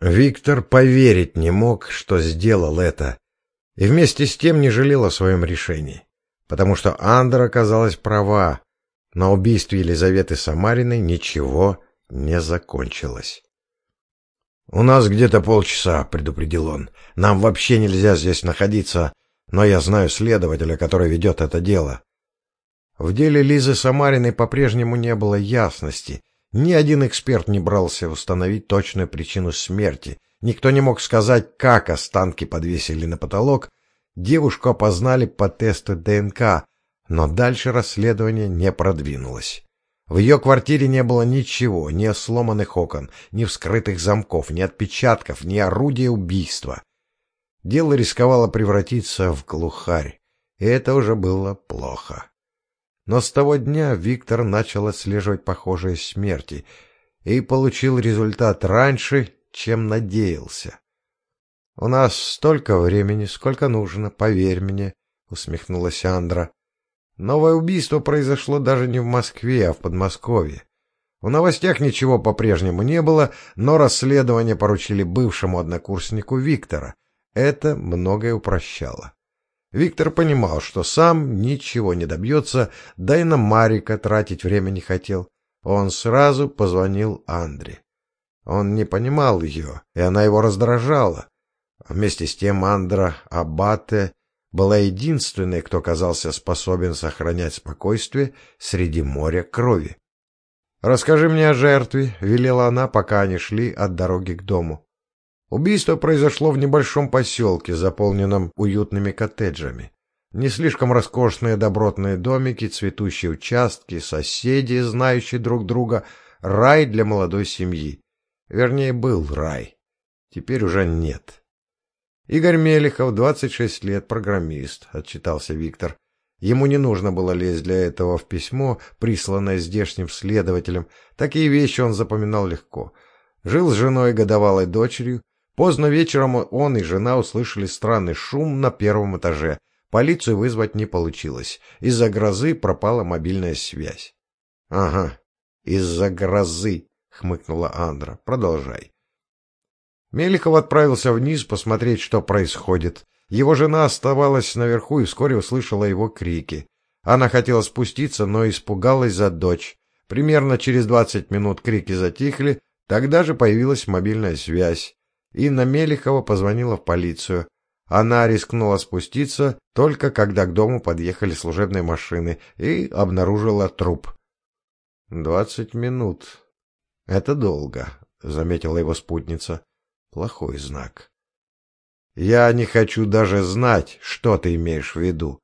Виктор поверить не мог, что сделал это, и вместе с тем не жалел о своем решении, потому что Андра оказалась права, на убийстве Елизаветы Самариной ничего не закончилось. «У нас где-то полчаса», — предупредил он. «Нам вообще нельзя здесь находиться, но я знаю следователя, который ведет это дело». В деле Лизы Самариной по-прежнему не было ясности. Ни один эксперт не брался установить точную причину смерти. Никто не мог сказать, как останки подвесили на потолок. Девушку опознали по тесту ДНК, но дальше расследование не продвинулось. В ее квартире не было ничего, ни сломанных окон, ни вскрытых замков, ни отпечатков, ни орудия убийства. Дело рисковало превратиться в глухарь, и это уже было плохо. Но с того дня Виктор начал отслеживать похожие смерти и получил результат раньше, чем надеялся. — У нас столько времени, сколько нужно, поверь мне, — усмехнулась Андра. Новое убийство произошло даже не в Москве, а в Подмосковье. В новостях ничего по-прежнему не было, но расследование поручили бывшему однокурснику Виктора. Это многое упрощало. Виктор понимал, что сам ничего не добьется, да и на Марика тратить время не хотел. Он сразу позвонил Андре. Он не понимал ее, и она его раздражала. Вместе с тем Андра Абате была единственной, кто казался способен сохранять спокойствие среди моря крови. «Расскажи мне о жертве», — велела она, пока они шли от дороги к дому. Убийство произошло в небольшом поселке, заполненном уютными коттеджами. Не слишком роскошные добротные домики, цветущие участки, соседи, знающие друг друга, рай для молодой семьи. Вернее, был рай. Теперь уже нет. Игорь Мелехов, 26 лет, программист, отчитался Виктор. Ему не нужно было лезть для этого в письмо, присланное здешним следователем. Такие вещи он запоминал легко. Жил с женой и годовалой дочерью. Поздно вечером он и жена услышали странный шум на первом этаже. Полицию вызвать не получилось. Из-за грозы пропала мобильная связь. — Ага, из-за грозы, — хмыкнула Андра. — Продолжай. Мелихов отправился вниз посмотреть, что происходит. Его жена оставалась наверху и вскоре услышала его крики. Она хотела спуститься, но испугалась за дочь. Примерно через двадцать минут крики затихли, тогда же появилась мобильная связь. Инна Мелихова позвонила в полицию. Она рискнула спуститься только когда к дому подъехали служебные машины и обнаружила труп. «Двадцать минут. Это долго», — заметила его спутница. Плохой знак. Я не хочу даже знать, что ты имеешь в виду.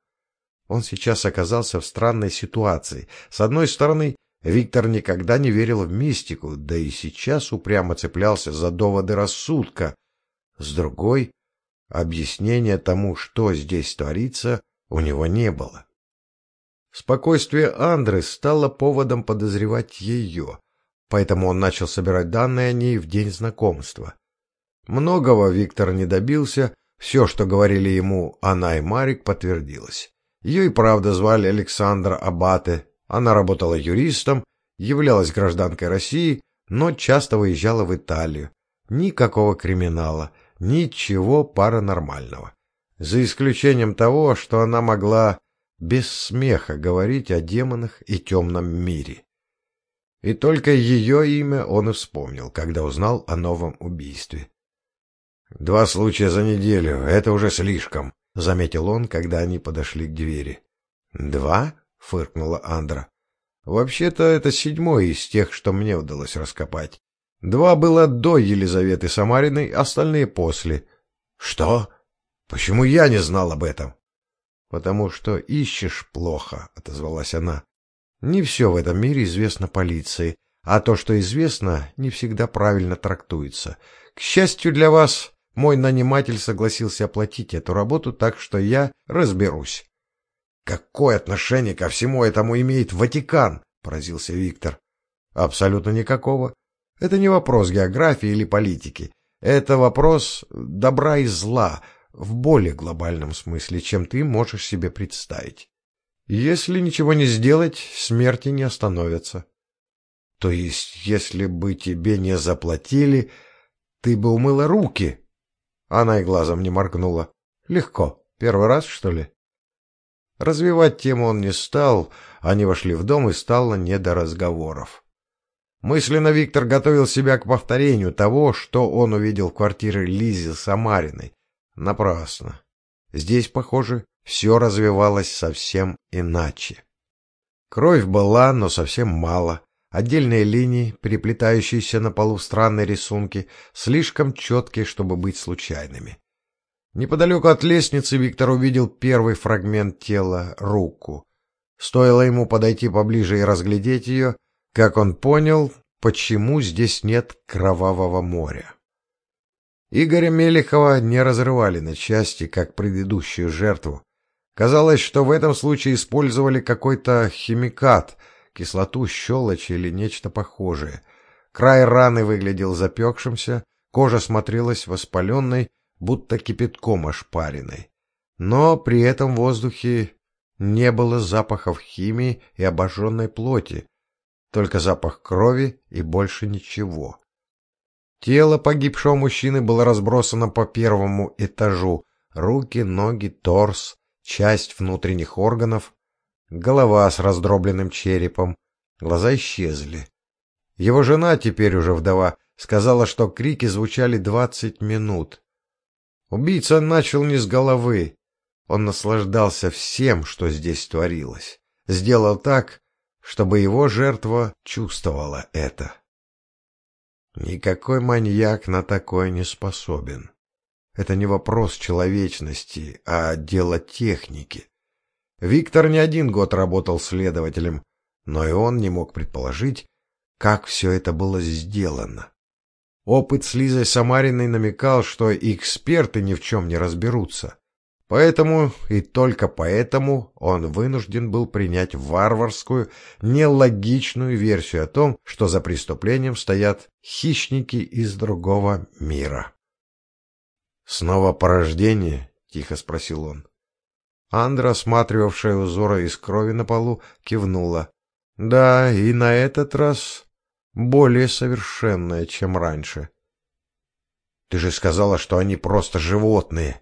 Он сейчас оказался в странной ситуации. С одной стороны, Виктор никогда не верил в мистику, да и сейчас упрямо цеплялся за доводы рассудка. С другой, объяснения тому, что здесь творится, у него не было. Спокойствие Андры стало поводом подозревать ее, поэтому он начал собирать данные о ней в день знакомства. Многого Виктор не добился, все, что говорили ему она и Марик, подтвердилось. Ее и правда звали Александра Абате, она работала юристом, являлась гражданкой России, но часто выезжала в Италию. Никакого криминала, ничего паранормального. За исключением того, что она могла без смеха говорить о демонах и темном мире. И только ее имя он и вспомнил, когда узнал о новом убийстве. «Два случая за неделю — это уже слишком», — заметил он, когда они подошли к двери. «Два?» — фыркнула Андра. «Вообще-то это седьмой из тех, что мне удалось раскопать. Два было до Елизаветы Самариной, остальные после». «Что? Почему я не знал об этом?» «Потому что ищешь плохо», — отозвалась она. «Не все в этом мире известно полиции, а то, что известно, не всегда правильно трактуется. К счастью для вас, мой наниматель согласился оплатить эту работу, так что я разберусь. «Какое отношение ко всему этому имеет Ватикан?» — поразился Виктор. «Абсолютно никакого. Это не вопрос географии или политики. Это вопрос добра и зла в более глобальном смысле, чем ты можешь себе представить. Если ничего не сделать, смерти не остановятся. То есть, если бы тебе не заплатили, ты бы умыла руки. Она и глазом не моргнула. Легко. Первый раз, что ли? Развивать тему он не стал, они вошли в дом и стало не до разговоров. Мысленно Виктор готовил себя к повторению того, что он увидел в квартире Лизи Самариной. Напрасно. Здесь, похоже, все развивалось совсем иначе. Кровь была, но совсем мало. Отдельные линии, переплетающиеся на полу в странные рисунки, слишком четкие, чтобы быть случайными. Неподалеку от лестницы Виктор увидел первый фрагмент тела — руку. Стоило ему подойти поближе и разглядеть ее, как он понял, почему здесь нет кровавого моря. Игоря Мелехова не разрывали на части, как предыдущую жертву. Казалось, что в этом случае использовали какой-то химикат, кислоту, щелочь или нечто похожее. Край раны выглядел запекшимся, кожа смотрелась воспаленной, будто кипятком ошпаренной. Но при этом в воздухе не было запахов химии и обожженной плоти, только запах крови и больше ничего. Тело погибшего мужчины было разбросано по первому этажу. Руки, ноги, торс, часть внутренних органов, голова с раздробленным черепом. Глаза исчезли. Его жена, теперь уже вдова, сказала, что крики звучали двадцать минут. Убийца начал не с головы. Он наслаждался всем, что здесь творилось. Сделал так, чтобы его жертва чувствовала это. Никакой маньяк на такое не способен. Это не вопрос человечности, а дело техники. Виктор не один год работал следователем, но и он не мог предположить, как все это было сделано. Опыт с Лизой Самариной намекал, что эксперты ни в чем не разберутся. Поэтому и только поэтому он вынужден был принять варварскую, нелогичную версию о том, что за преступлением стоят хищники из другого мира. «Снова порождение?» — тихо спросил он. Андра, осматривавшая узоры из крови на полу, кивнула. «Да, и на этот раз более совершенное, чем раньше. Ты же сказала, что они просто животные.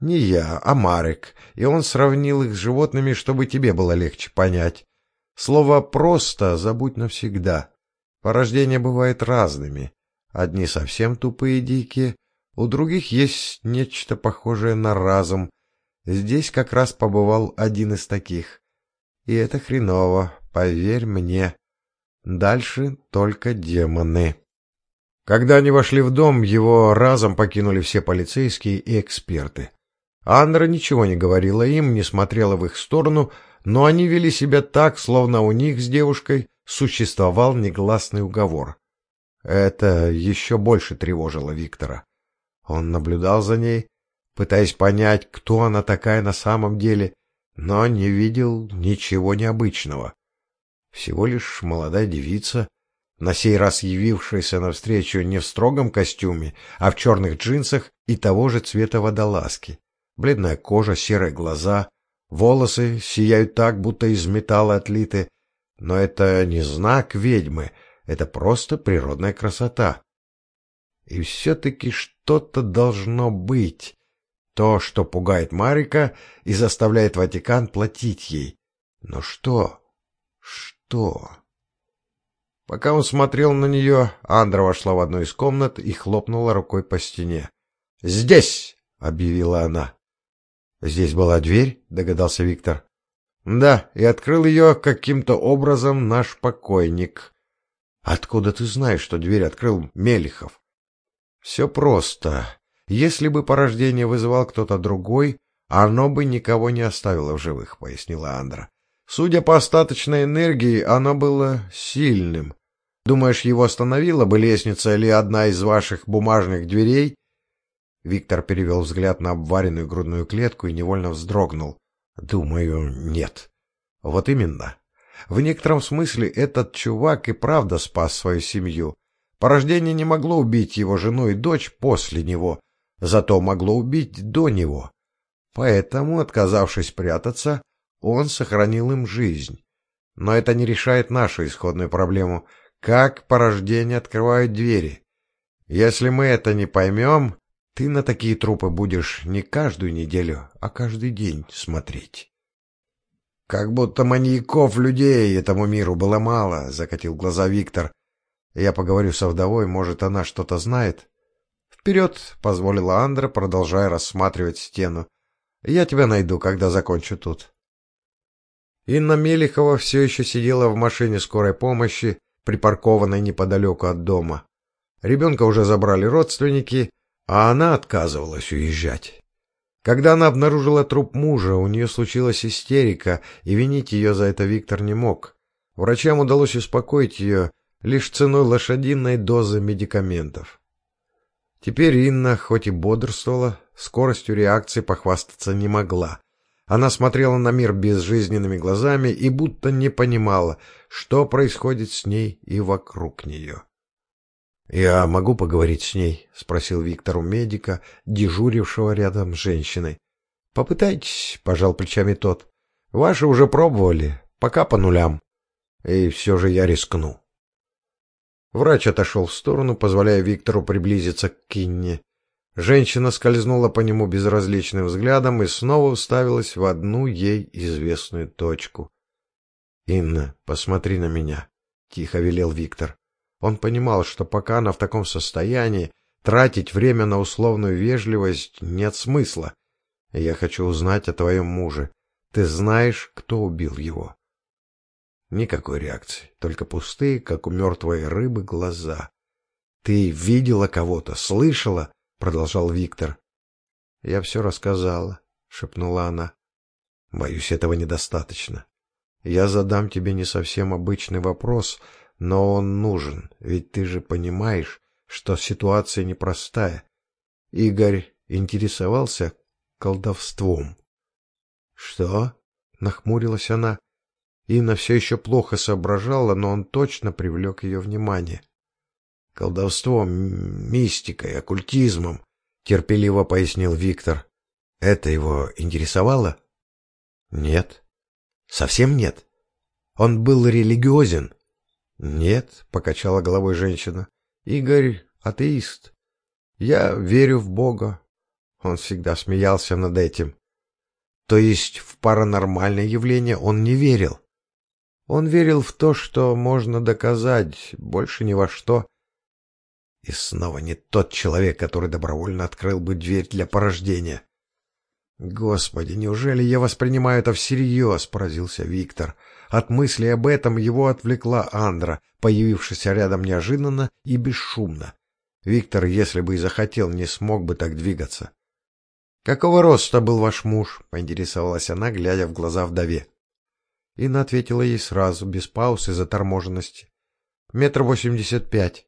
Не я, а Марек, и он сравнил их с животными, чтобы тебе было легче понять. Слово «просто» забудь навсегда. Порождения бывают разными. Одни совсем тупые дикие, у других есть нечто похожее на разум. Здесь как раз побывал один из таких. И это хреново, поверь мне. Дальше только демоны. Когда они вошли в дом, его разом покинули все полицейские и эксперты. Андра ничего не говорила им, не смотрела в их сторону, но они вели себя так, словно у них с девушкой существовал негласный уговор. Это еще больше тревожило Виктора. Он наблюдал за ней, пытаясь понять, кто она такая на самом деле, но не видел ничего необычного. Всего лишь молодая девица, на сей раз явившаяся навстречу не в строгом костюме, а в черных джинсах и того же цвета водолазки. Бледная кожа, серые глаза, волосы сияют так, будто из металла отлиты. Но это не знак ведьмы, это просто природная красота. И все-таки что-то должно быть. То, что пугает Марика и заставляет Ватикан платить ей. Но что? Что? Пока он смотрел на нее, Андра вошла в одну из комнат и хлопнула рукой по стене. «Здесь!» — объявила она. «Здесь была дверь?» — догадался Виктор. «Да, и открыл ее каким-то образом наш покойник». «Откуда ты знаешь, что дверь открыл Мелихов?» «Все просто. Если бы порождение вызывал кто-то другой, оно бы никого не оставило в живых», — пояснила Андра. Судя по остаточной энергии, оно было сильным. Думаешь, его остановила бы лестница или одна из ваших бумажных дверей? Виктор перевел взгляд на обваренную грудную клетку и невольно вздрогнул. Думаю, нет. Вот именно. В некотором смысле этот чувак и правда спас свою семью. Порождение не могло убить его жену и дочь после него, зато могло убить до него. Поэтому, отказавшись прятаться, он сохранил им жизнь. Но это не решает нашу исходную проблему. Как порождение открывают двери? Если мы это не поймем, ты на такие трупы будешь не каждую неделю, а каждый день смотреть. Как будто маньяков людей этому миру было мало, закатил глаза Виктор. Я поговорю со вдовой, может, она что-то знает. Вперед, позволила Андра, продолжая рассматривать стену. Я тебя найду, когда закончу тут. Инна Мелихова все еще сидела в машине скорой помощи, припаркованной неподалеку от дома. Ребенка уже забрали родственники, а она отказывалась уезжать. Когда она обнаружила труп мужа, у нее случилась истерика, и винить ее за это Виктор не мог. Врачам удалось успокоить ее лишь ценой лошадиной дозы медикаментов. Теперь Инна, хоть и бодрствовала, скоростью реакции похвастаться не могла. Она смотрела на мир безжизненными глазами и будто не понимала, что происходит с ней и вокруг нее. «Я могу поговорить с ней?» — спросил Виктор у медика, дежурившего рядом с женщиной. «Попытайтесь», — пожал плечами тот. «Ваши уже пробовали, пока по нулям. И все же я рискну». Врач отошел в сторону, позволяя Виктору приблизиться к Кинне. Женщина скользнула по нему безразличным взглядом и снова уставилась в одну ей известную точку. «Инна, посмотри на меня», — тихо велел Виктор. Он понимал, что пока она в таком состоянии, тратить время на условную вежливость нет смысла. Я хочу узнать о твоем муже. Ты знаешь, кто убил его? Никакой реакции, только пустые, как у мертвой рыбы, глаза. Ты видела кого-то, слышала? Продолжал Виктор. Я все рассказала, шепнула она. Боюсь, этого недостаточно. Я задам тебе не совсем обычный вопрос, но он нужен, ведь ты же понимаешь, что ситуация непростая. Игорь интересовался колдовством. Что? Нахмурилась она. Инна все еще плохо соображала, но он точно привлек ее внимание. Колдовством, мистикой, оккультизмом, терпеливо пояснил Виктор. Это его интересовало? Нет. Совсем нет. Он был религиозен, «Нет», — покачала головой женщина, — «Игорь атеист. Я верю в Бога». Он всегда смеялся над этим. То есть в паранормальное явление он не верил. Он верил в то, что можно доказать, больше ни во что. И снова не тот человек, который добровольно открыл бы дверь для порождения. «Господи, неужели я воспринимаю это всерьез?» — поразился Виктор. От мысли об этом его отвлекла Андра, появившаяся рядом неожиданно и бесшумно. Виктор, если бы и захотел, не смог бы так двигаться. «Какого роста был ваш муж?» — поинтересовалась она, глядя в глаза вдове. Инна ответила ей сразу, без пауз и заторможенности. «Метр восемьдесят пять.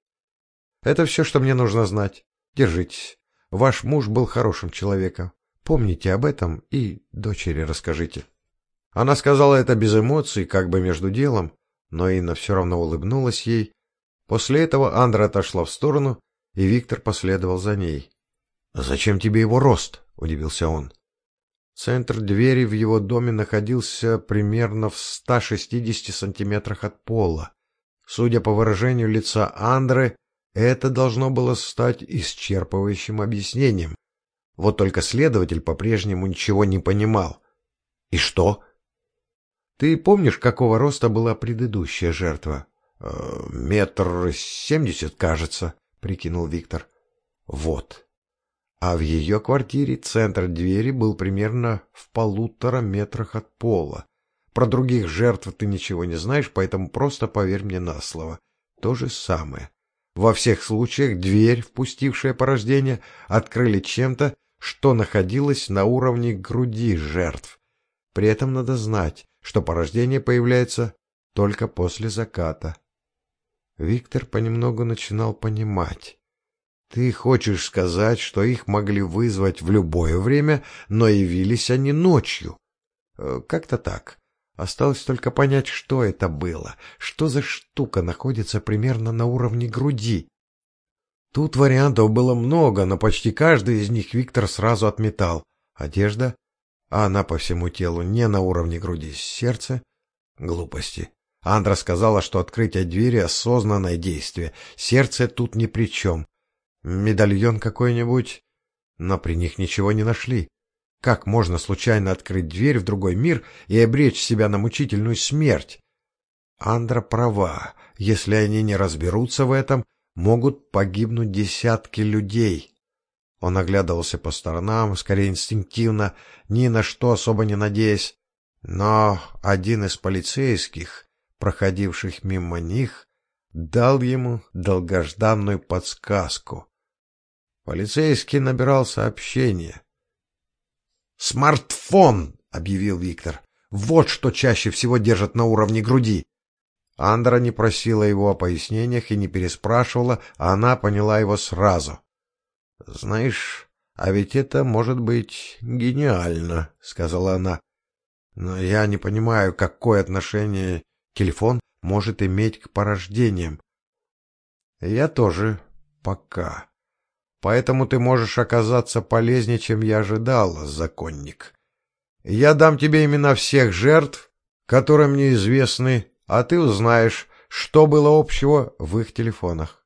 Это все, что мне нужно знать. Держитесь. Ваш муж был хорошим человеком. Помните об этом и дочери расскажите». Она сказала это без эмоций, как бы между делом, но Инна все равно улыбнулась ей. После этого Андра отошла в сторону, и Виктор последовал за ней. «А зачем тебе его рост?» — удивился он. Центр двери в его доме находился примерно в 160 сантиметрах от пола. Судя по выражению лица Андры, это должно было стать исчерпывающим объяснением. Вот только следователь по-прежнему ничего не понимал. «И что?» Ты помнишь, какого роста была предыдущая жертва? Э, метр семьдесят, кажется, прикинул Виктор. Вот. А в ее квартире центр двери был примерно в полутора метрах от пола. Про других жертв ты ничего не знаешь, поэтому просто поверь мне на слово. То же самое. Во всех случаях дверь, впустившая порождение, открыли чем-то, что находилось на уровне груди жертв. При этом надо знать, что порождение появляется только после заката. Виктор понемногу начинал понимать. Ты хочешь сказать, что их могли вызвать в любое время, но явились они ночью? Э, как-то так. Осталось только понять, что это было, что за штука находится примерно на уровне груди. Тут вариантов было много, но почти каждый из них Виктор сразу отметал. Одежда, а она по всему телу не на уровне груди, сердце — глупости. Андра сказала, что открытие двери — осознанное действие, сердце тут ни при чем. Медальон какой-нибудь? Но при них ничего не нашли. Как можно случайно открыть дверь в другой мир и обречь себя на мучительную смерть? Андра права. Если они не разберутся в этом, могут погибнуть десятки людей. Он оглядывался по сторонам, скорее инстинктивно, ни на что особо не надеясь. Но один из полицейских, проходивших мимо них, дал ему долгожданную подсказку. Полицейский набирал сообщение. «Смартфон!» — объявил Виктор. «Вот что чаще всего держат на уровне груди». Андра не просила его о пояснениях и не переспрашивала, а она поняла его сразу. «Знаешь, а ведь это может быть гениально», — сказала она. «Но я не понимаю, какое отношение телефон может иметь к порождениям». «Я тоже. Пока». Поэтому ты можешь оказаться полезнее, чем я ожидал, законник. Я дам тебе имена всех жертв, которые мне известны, а ты узнаешь, что было общего в их телефонах.